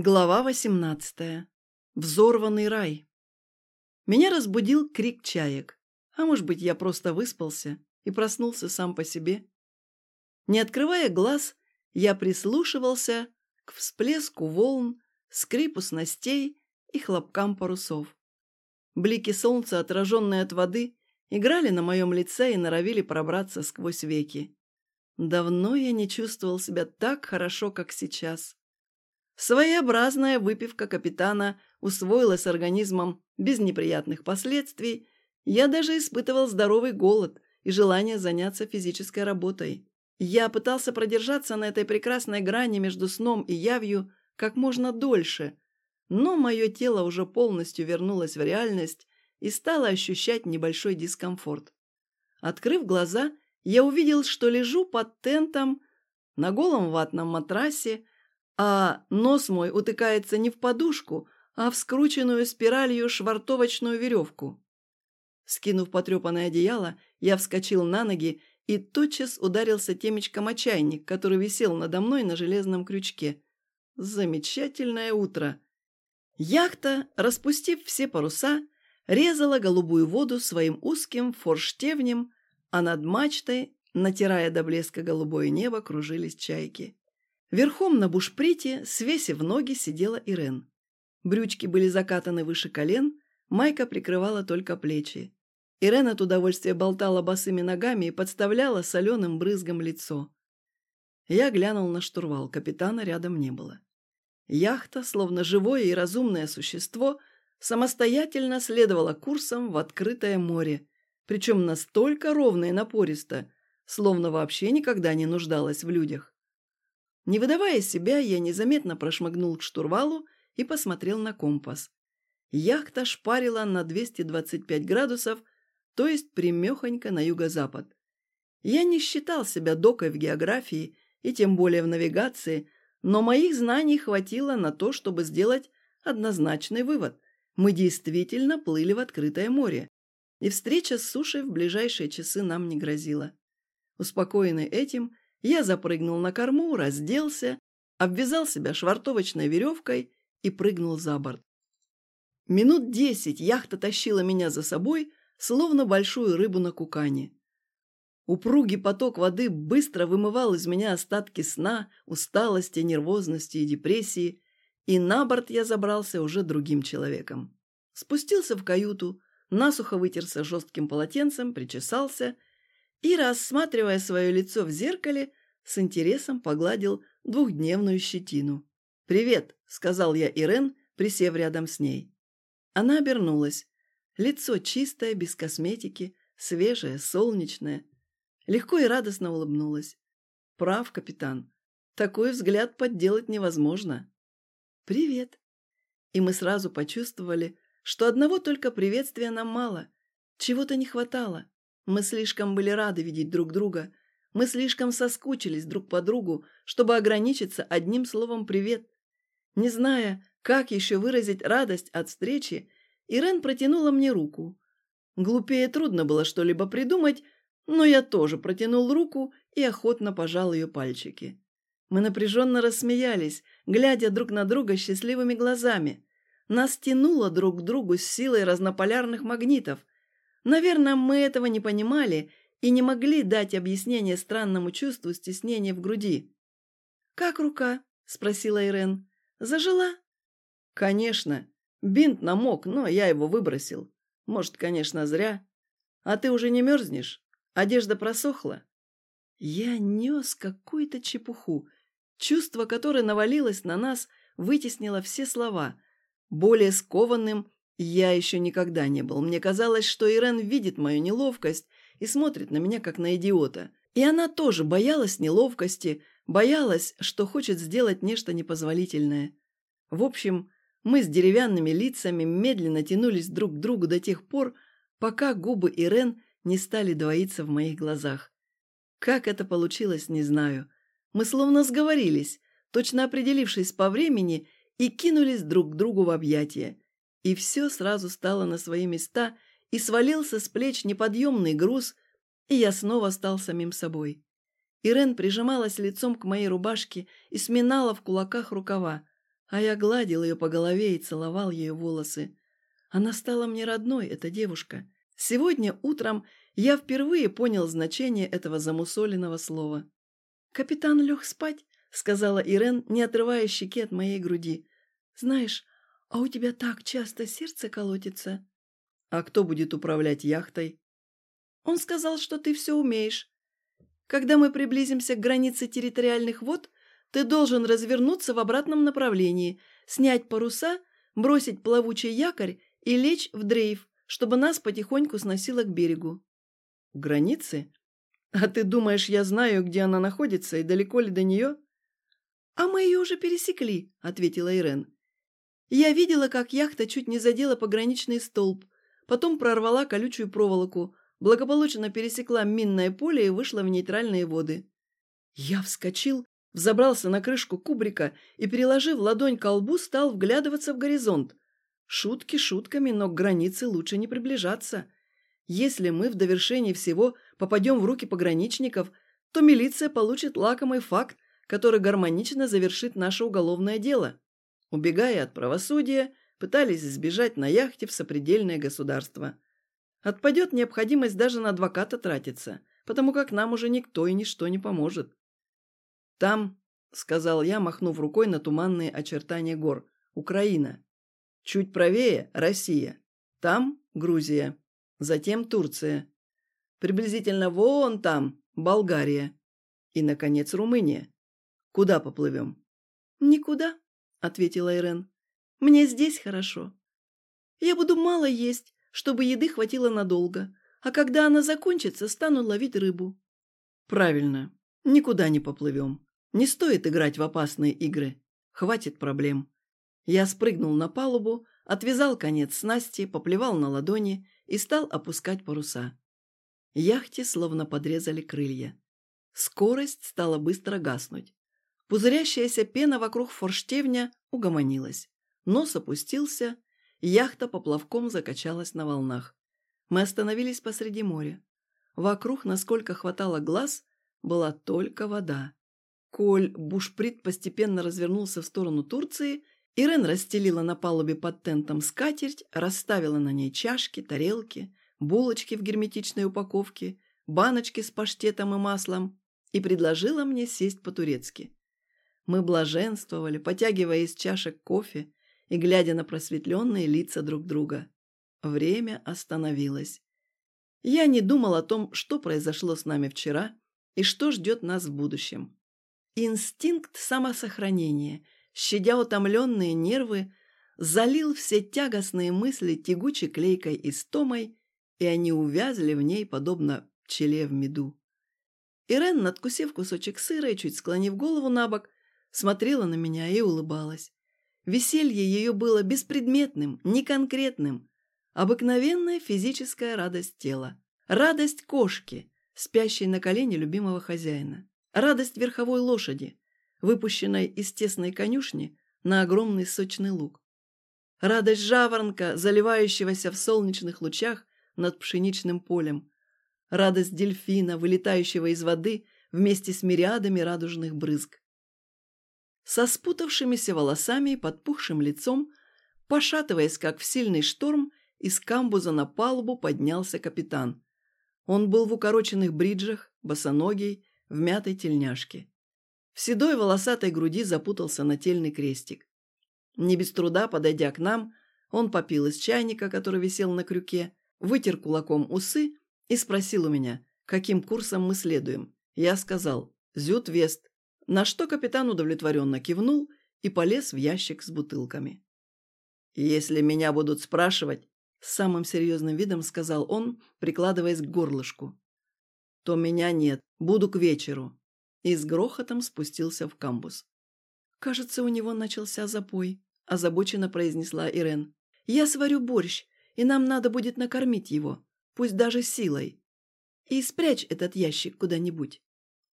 Глава 18. Взорванный рай. Меня разбудил крик чаек. А может быть, я просто выспался и проснулся сам по себе. Не открывая глаз, я прислушивался к всплеску волн, скрипу снастей и хлопкам парусов. Блики солнца, отраженные от воды, играли на моем лице и норовили пробраться сквозь веки. Давно я не чувствовал себя так хорошо, как сейчас. Своеобразная выпивка капитана усвоилась организмом без неприятных последствий. Я даже испытывал здоровый голод и желание заняться физической работой. Я пытался продержаться на этой прекрасной грани между сном и явью как можно дольше, но мое тело уже полностью вернулось в реальность и стало ощущать небольшой дискомфорт. Открыв глаза, я увидел, что лежу под тентом на голом ватном матрасе, а нос мой утыкается не в подушку, а в скрученную спиралью швартовочную веревку. Скинув потрепанное одеяло, я вскочил на ноги и тотчас ударился темечком о чайник, который висел надо мной на железном крючке. Замечательное утро! Яхта, распустив все паруса, резала голубую воду своим узким форштевнем, а над мачтой, натирая до блеска голубое небо, кружились чайки. Верхом на бушприте, свесив ноги, сидела Ирен. Брючки были закатаны выше колен, майка прикрывала только плечи. Ирен от удовольствия болтала босыми ногами и подставляла соленым брызгом лицо. Я глянул на штурвал, капитана рядом не было. Яхта, словно живое и разумное существо, самостоятельно следовала курсом в открытое море, причем настолько ровно и напористо, словно вообще никогда не нуждалась в людях. Не выдавая себя, я незаметно прошмыгнул к штурвалу и посмотрел на компас. Яхта шпарила на 225 градусов, то есть примехонько на юго-запад. Я не считал себя докой в географии и тем более в навигации, но моих знаний хватило на то, чтобы сделать однозначный вывод. Мы действительно плыли в открытое море, и встреча с сушей в ближайшие часы нам не грозила. Успокоенный этим, я запрыгнул на корму, разделся, обвязал себя швартовочной веревкой и прыгнул за борт. Минут десять яхта тащила меня за собой, словно большую рыбу на кукане. Упругий поток воды быстро вымывал из меня остатки сна, усталости, нервозности и депрессии, и на борт я забрался уже другим человеком. Спустился в каюту, насухо вытерся жестким полотенцем, причесался – и, рассматривая свое лицо в зеркале, с интересом погладил двухдневную щетину. «Привет», — сказал я Ирен, присев рядом с ней. Она обернулась. Лицо чистое, без косметики, свежее, солнечное. Легко и радостно улыбнулась. «Прав, капитан. Такой взгляд подделать невозможно». «Привет». И мы сразу почувствовали, что одного только приветствия нам мало. Чего-то не хватало. Мы слишком были рады видеть друг друга. Мы слишком соскучились друг по другу, чтобы ограничиться одним словом «привет». Не зная, как еще выразить радость от встречи, Ирен протянула мне руку. Глупее трудно было что-либо придумать, но я тоже протянул руку и охотно пожал ее пальчики. Мы напряженно рассмеялись, глядя друг на друга счастливыми глазами. Нас тянуло друг к другу с силой разнополярных магнитов – Наверное, мы этого не понимали и не могли дать объяснение странному чувству стеснения в груди. «Как рука?» – спросила Ирен. «Зажила?» «Конечно. Бинт намок, но я его выбросил. Может, конечно, зря. А ты уже не мерзнешь? Одежда просохла?» Я нес какую-то чепуху. Чувство, которое навалилось на нас, вытеснило все слова. Более скованным я еще никогда не был. Мне казалось, что Ирен видит мою неловкость и смотрит на меня, как на идиота. И она тоже боялась неловкости, боялась, что хочет сделать нечто непозволительное. В общем, мы с деревянными лицами медленно тянулись друг к другу до тех пор, пока губы Ирен не стали двоиться в моих глазах. Как это получилось, не знаю. Мы словно сговорились, точно определившись по времени, и кинулись друг к другу в объятия. И все сразу стало на свои места, и свалился с плеч неподъемный груз, и я снова стал самим собой. Ирен прижималась лицом к моей рубашке и сминала в кулаках рукава. А я гладил ее по голове и целовал ее волосы. Она стала мне родной, эта девушка. Сегодня утром я впервые понял значение этого замусоленного слова. «Капитан лег спать», — сказала Ирен, не отрывая щеки от моей груди. «Знаешь, а у тебя так часто сердце колотится». «А кто будет управлять яхтой?» «Он сказал, что ты все умеешь. Когда мы приблизимся к границе территориальных вод, ты должен развернуться в обратном направлении, снять паруса, бросить плавучий якорь и лечь в дрейф, чтобы нас потихоньку сносило к берегу». «Границы? А ты думаешь, я знаю, где она находится и далеко ли до нее?» «А мы ее уже пересекли», — ответила Ирен. «Я видела, как яхта чуть не задела пограничный столб, потом прорвала колючую проволоку, благополучно пересекла минное поле и вышла в нейтральные воды. Я вскочил, взобрался на крышку кубрика и, переложив ладонь к лбу, стал вглядываться в горизонт. Шутки шутками, но к границе лучше не приближаться. Если мы в довершении всего попадем в руки пограничников, то милиция получит лакомый факт, который гармонично завершит наше уголовное дело. Убегая от правосудия, пытались сбежать на яхте в сопредельное государство. Отпадет необходимость даже на адвоката тратиться, потому как нам уже никто и ничто не поможет. «Там», — сказал я, махнув рукой на туманные очертания гор, — «Украина. Чуть правее — Россия. Там — Грузия. Затем Турция. Приблизительно вон там — Болгария. И, наконец, Румыния. Куда поплывем?» «Никуда», — ответила Ирен. «Мне здесь хорошо. Я буду мало есть, чтобы еды хватило надолго, а когда она закончится, стану ловить рыбу». «Правильно. Никуда не поплывем. Не стоит играть в опасные игры. Хватит проблем». Я спрыгнул на палубу, отвязал конец снасти, поплевал на ладони и стал опускать паруса. Яхте словно подрезали крылья. Скорость стала быстро гаснуть. Пузырящаяся пена вокруг форштевня угомонилась. Нос опустился, яхта поплавком закачалась на волнах. Мы остановились посреди моря. Вокруг, насколько хватало глаз, была только вода. Коль бушприт постепенно развернулся в сторону Турции, Ирен расстелила на палубе под тентом скатерть, расставила на ней чашки, тарелки, булочки в герметичной упаковке, баночки с паштетом и маслом и предложила мне сесть по-турецки. Мы блаженствовали, потягивая из чашек кофе и глядя на просветленные лица друг друга. Время остановилось. Я не думал о том, что произошло с нами вчера и что ждет нас в будущем. Инстинкт самосохранения, щадя утомленные нервы, залил все тягостные мысли тягучей клейкой истомой, и они увязли в ней, подобно пчеле в меду. Ирен, надкусив кусочек сыра и чуть склонив голову на бок, смотрела на меня и улыбалась. Веселье ее было беспредметным, неконкретным. Обыкновенная физическая радость тела. Радость кошки, спящей на колене любимого хозяина. Радость верховой лошади, выпущенной из тесной конюшни на огромный сочный луг. Радость жаворонка, заливающегося в солнечных лучах над пшеничным полем. Радость дельфина, вылетающего из воды вместе с мириадами радужных брызг со спутавшимися волосами и подпухшим лицом, пошатываясь, как в сильный шторм, из камбуза на палубу поднялся капитан. Он был в укороченных бриджах, босоногий, в мятой тельняшке. В седой волосатой груди запутался нательный крестик. Не без труда, подойдя к нам, он попил из чайника, который висел на крюке, вытер кулаком усы и спросил у меня, каким курсом мы следуем. Я сказал «Зют-Вест», на что капитан удовлетворенно кивнул и полез в ящик с бутылками. «Если меня будут спрашивать», — с самым серьезным видом сказал он, прикладываясь к горлышку, — «то меня нет, буду к вечеру». И с грохотом спустился в камбус. «Кажется, у него начался запой», — озабоченно произнесла Ирен. «Я сварю борщ, и нам надо будет накормить его, пусть даже силой. И спрячь этот ящик куда-нибудь».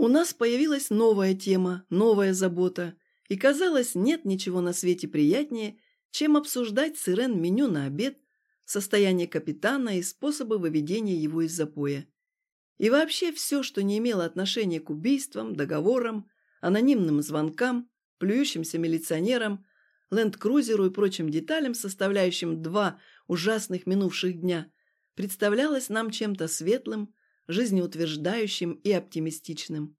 У нас появилась новая тема, новая забота, и, казалось, нет ничего на свете приятнее, чем обсуждать с Ирен меню на обед, состояние капитана и способы выведения его из запоя. И вообще все, что не имело отношения к убийствам, договорам, анонимным звонкам, плюющимся милиционерам, ленд-крузеру и прочим деталям, составляющим два ужасных минувших дня, представлялось нам чем-то светлым, жизнеутверждающим и оптимистичным.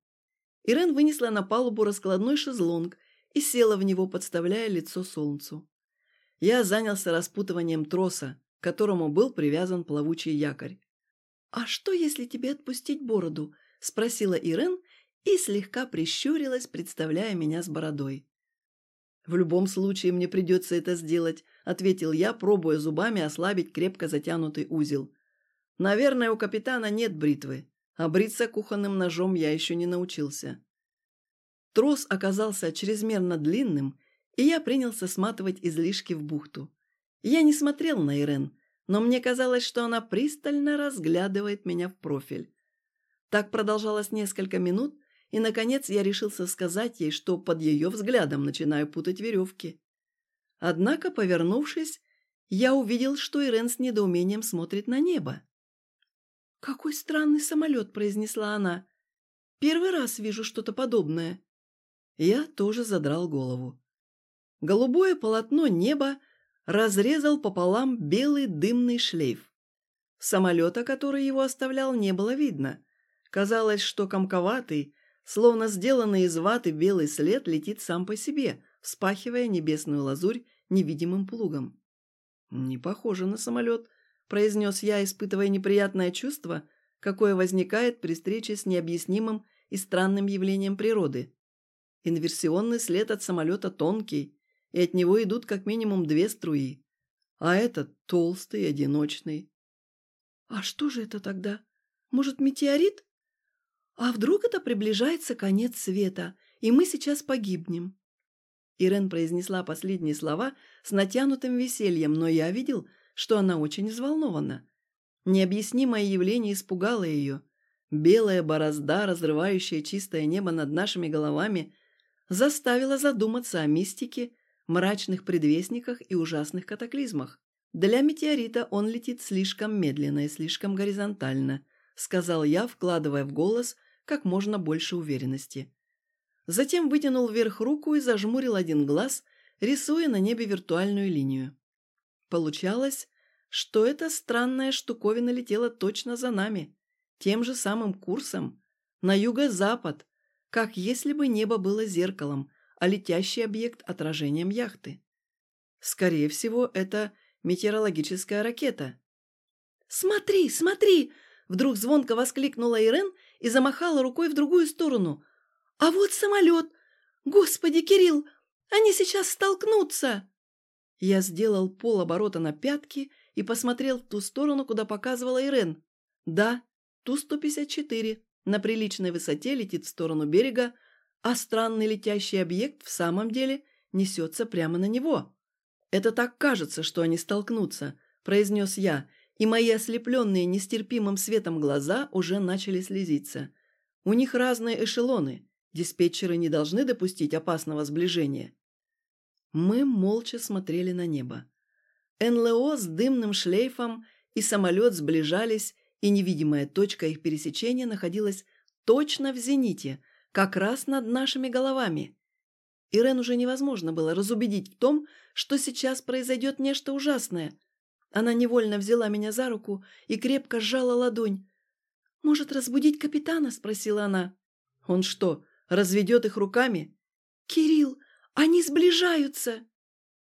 Ирен вынесла на палубу раскладной шезлонг и села в него, подставляя лицо солнцу. Я занялся распутыванием троса, к которому был привязан плавучий якорь. «А что, если тебе отпустить бороду?» – спросила Ирен и слегка прищурилась, представляя меня с бородой. «В любом случае мне придется это сделать», – ответил я, пробуя зубами ослабить крепко затянутый узел. «Наверное, у капитана нет бритвы, а бриться кухонным ножом я еще не научился». Трос оказался чрезмерно длинным, и я принялся сматывать излишки в бухту. Я не смотрел на Ирен, но мне казалось, что она пристально разглядывает меня в профиль. Так продолжалось несколько минут, и, наконец, я решился сказать ей, что под ее взглядом начинаю путать веревки. Однако, повернувшись, я увидел, что Ирен с недоумением смотрит на небо. «Какой странный самолет!» – произнесла она. «Первый раз вижу что-то подобное». Я тоже задрал голову. Голубое полотно неба разрезал пополам белый дымный шлейф. Самолета, который его оставлял, не было видно. Казалось, что комковатый, словно сделанный из ваты белый след летит сам по себе, вспахивая небесную лазурь невидимым плугом. «Не похоже на самолет», – произнес я, испытывая неприятное чувство, какое возникает при встрече с необъяснимым и странным явлением природы. Инверсионный след от самолета тонкий, и от него идут как минимум две струи, а этот толстый, одиночный. А что же это тогда? Может, метеорит? А вдруг это приближается конец света, и мы сейчас погибнем? Ирен произнесла последние слова с натянутым весельем, но я видел, что она очень взволнована. Необъяснимое явление испугало ее. Белая борозда, разрывающая чистое небо над нашими головами, заставила задуматься о мистике мрачных предвестниках и ужасных катаклизмах. Для метеорита он летит слишком медленно и слишком горизонтально, сказал я, вкладывая в голос как можно больше уверенности. Затем вытянул вверх руку и зажмурил один глаз, рисуя на небе виртуальную линию. Получалось, что эта странная штуковина летела точно за нами, тем же самым курсом, на юго-запад, как если бы небо было зеркалом, а летящий объект отражением яхты. Скорее всего, это метеорологическая ракета. «Смотри, смотри!» Вдруг звонко воскликнула Ирен и замахала рукой в другую сторону. «А вот самолет! Господи, Кирилл, они сейчас столкнутся!» Я сделал полоборота на пятки и посмотрел в ту сторону, куда показывала Ирен. Да, Ту-154 на приличной высоте летит в сторону берега, а странный летящий объект в самом деле несется прямо на него. «Это так кажется, что они столкнутся», – произнес я, и мои ослепленные нестерпимым светом глаза уже начали слезиться. «У них разные эшелоны. Диспетчеры не должны допустить опасного сближения». Мы молча смотрели на небо. НЛО с дымным шлейфом и самолет сближались, и невидимая точка их пересечения находилась точно в зените – как раз над нашими головами. Ирен уже невозможно было разубедить в том, что сейчас произойдет нечто ужасное. Она невольно взяла меня за руку и крепко сжала ладонь. «Может, разбудить капитана?» – спросила она. «Он что, разведет их руками?» «Кирилл, они сближаются!»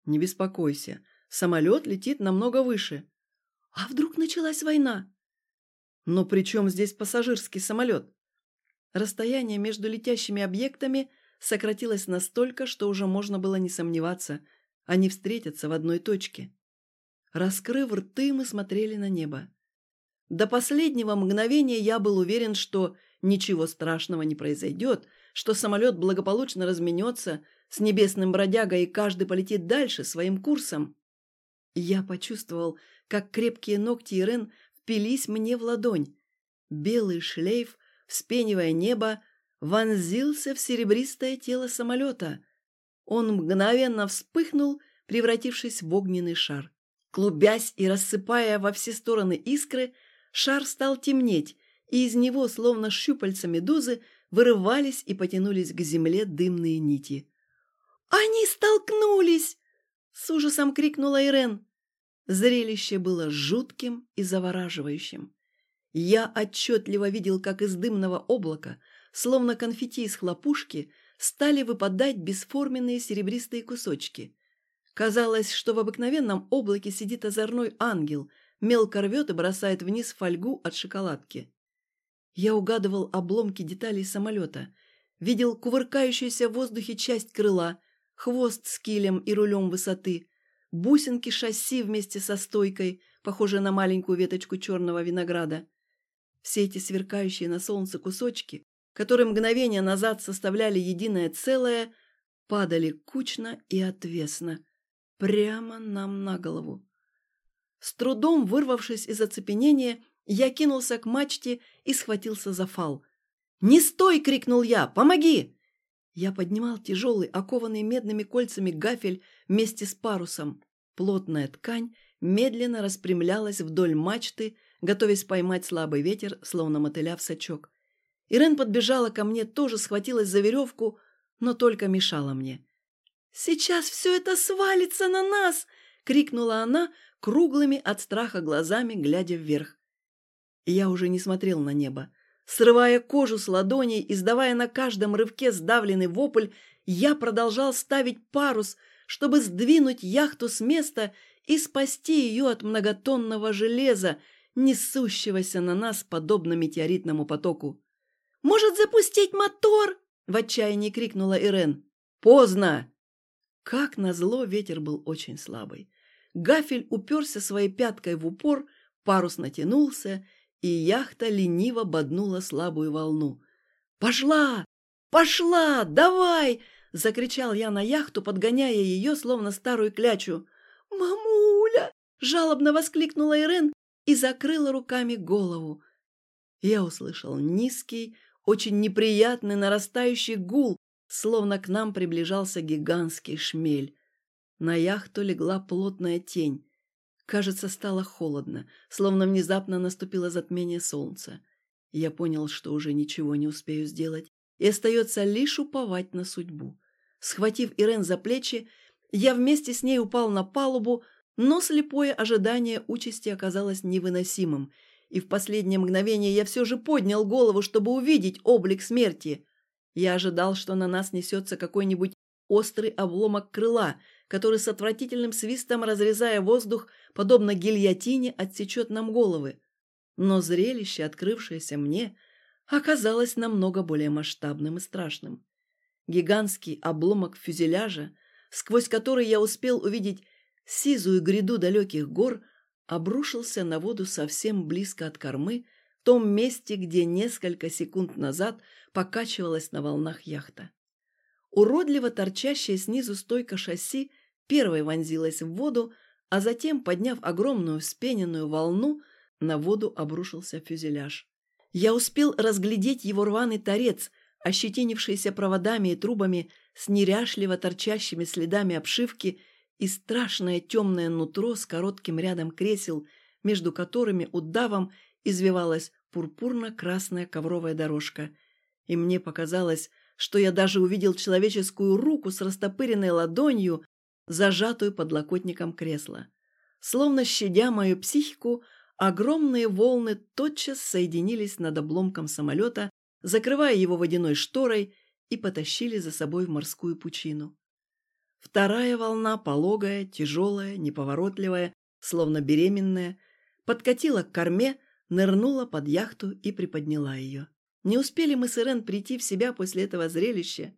«Не беспокойся, самолет летит намного выше». «А вдруг началась война?» «Но при чем здесь пассажирский самолет?» Расстояние между летящими объектами сократилось настолько, что уже можно было не сомневаться, они встретятся в одной точке. Раскрыв рты, мы смотрели на небо. До последнего мгновения я был уверен, что ничего страшного не произойдет, что самолет благополучно разменется с небесным бродягой и каждый полетит дальше своим курсом. Я почувствовал, как крепкие ногти Ирен впились мне в ладонь. Белый шлейф вспенивая небо, вонзился в серебристое тело самолета. Он мгновенно вспыхнул, превратившись в огненный шар. Клубясь и рассыпая во все стороны искры, шар стал темнеть, и из него, словно щупальца медузы, вырывались и потянулись к земле дымные нити. «Они столкнулись!» С ужасом крикнула Ирен. Зрелище было жутким и завораживающим. Я отчетливо видел, как из дымного облака, словно конфетти из хлопушки, стали выпадать бесформенные серебристые кусочки. Казалось, что в обыкновенном облаке сидит озорной ангел, мелко рвет и бросает вниз фольгу от шоколадки. Я угадывал обломки деталей самолета, видел кувыркающуюся в воздухе часть крыла, хвост с килем и рулем высоты, бусинки шасси вместе со стойкой, похожие на маленькую веточку черного винограда. Все эти сверкающие на солнце кусочки, которые мгновение назад составляли единое целое, падали кучно и отвесно, прямо нам на голову. С трудом вырвавшись из оцепенения, я кинулся к мачте и схватился за фал. «Не стой!» — крикнул я. «Помоги!» Я поднимал тяжелый, окованный медными кольцами гафель вместе с парусом. Плотная ткань медленно распрямлялась вдоль мачты, готовясь поймать слабый ветер, словно мотыля в сачок. Ирен подбежала ко мне, тоже схватилась за веревку, но только мешала мне. «Сейчас все это свалится на нас!» — крикнула она, круглыми от страха глазами, глядя вверх. Я уже не смотрел на небо. Срывая кожу с ладоней, издавая на каждом рывке сдавленный вопль, я продолжал ставить парус, чтобы сдвинуть яхту с места и спасти ее от многотонного железа, несущегося на нас подобно метеоритному потоку. «Может, запустить мотор?» – в отчаянии крикнула Ирен. «Поздно!» Как назло, ветер был очень слабый. Гафель уперся своей пяткой в упор, парус натянулся, и яхта лениво боднула слабую волну. «Пошла! Пошла! Давай!» – закричал я на яхту, подгоняя ее, словно старую клячу. «Мамуля!» – жалобно воскликнула Ирен и закрыла руками голову. Я услышал низкий, очень неприятный нарастающий гул, словно к нам приближался гигантский шмель. На яхту легла плотная тень. Кажется, стало холодно, словно внезапно наступило затмение солнца. Я понял, что уже ничего не успею сделать, и остается лишь уповать на судьбу. Схватив Ирен за плечи, я вместе с ней упал на палубу, но слепое ожидание участи оказалось невыносимым, и в последнее мгновение я все же поднял голову, чтобы увидеть облик смерти. Я ожидал, что на нас несется какой-нибудь острый обломок крыла, который с отвратительным свистом, разрезая воздух, подобно гильотине, отсечет нам головы. Но зрелище, открывшееся мне, оказалось намного более масштабным и страшным. Гигантский обломок фюзеляжа, сквозь который я успел увидеть сизую гряду далеких гор, обрушился на воду совсем близко от кормы, в том месте, где несколько секунд назад покачивалась на волнах яхта. Уродливо торчащая снизу стойка шасси первой вонзилась в воду, а затем, подняв огромную вспененную волну, на воду обрушился фюзеляж. Я успел разглядеть его рваный торец, ощетинившийся проводами и трубами с неряшливо торчащими следами обшивки и страшное темное нутро с коротким рядом кресел, между которыми удавом извивалась пурпурно-красная ковровая дорожка. И мне показалось, что я даже увидел человеческую руку с растопыренной ладонью, зажатую подлокотником кресла. Словно щадя мою психику, огромные волны тотчас соединились над обломком самолета, закрывая его водяной шторой и потащили за собой в морскую пучину. Вторая волна, пологая, тяжелая, неповоротливая, словно беременная, подкатила к корме, нырнула под яхту и приподняла ее. Не успели мы с Ирен прийти в себя после этого зрелища,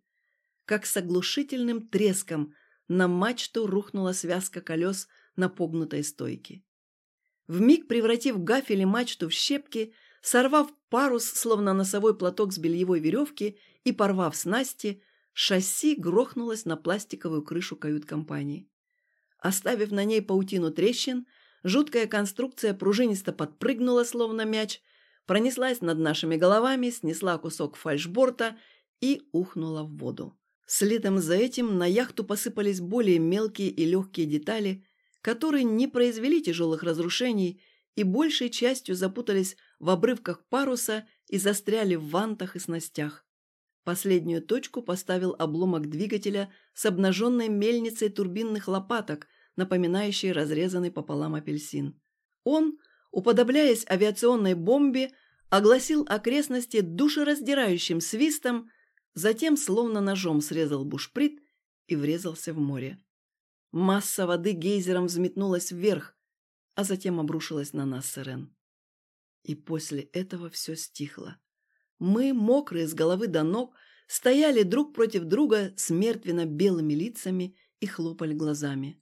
как с оглушительным треском на мачту рухнула связка колес на погнутой стойке. Вмиг превратив гафель и мачту в щепки, сорвав парус, словно носовой платок с бельевой веревки, и порвав снасти, шасси грохнулось на пластиковую крышу кают-компании. Оставив на ней паутину трещин, жуткая конструкция пружинисто подпрыгнула, словно мяч, пронеслась над нашими головами, снесла кусок фальшборта и ухнула в воду. Следом за этим на яхту посыпались более мелкие и легкие детали, которые не произвели тяжелых разрушений и большей частью запутались в обрывках паруса и застряли в вантах и снастях. Последнюю точку поставил обломок двигателя с обнаженной мельницей турбинных лопаток, напоминающий разрезанный пополам апельсин. Он, уподобляясь авиационной бомбе, огласил окрестности душераздирающим свистом, затем словно ножом срезал бушприт и врезался в море. Масса воды гейзером взметнулась вверх, а затем обрушилась на нас с. И после этого все стихло. Мы, мокрые с головы до ног, стояли друг против друга с мертвенно-белыми лицами и хлопали глазами.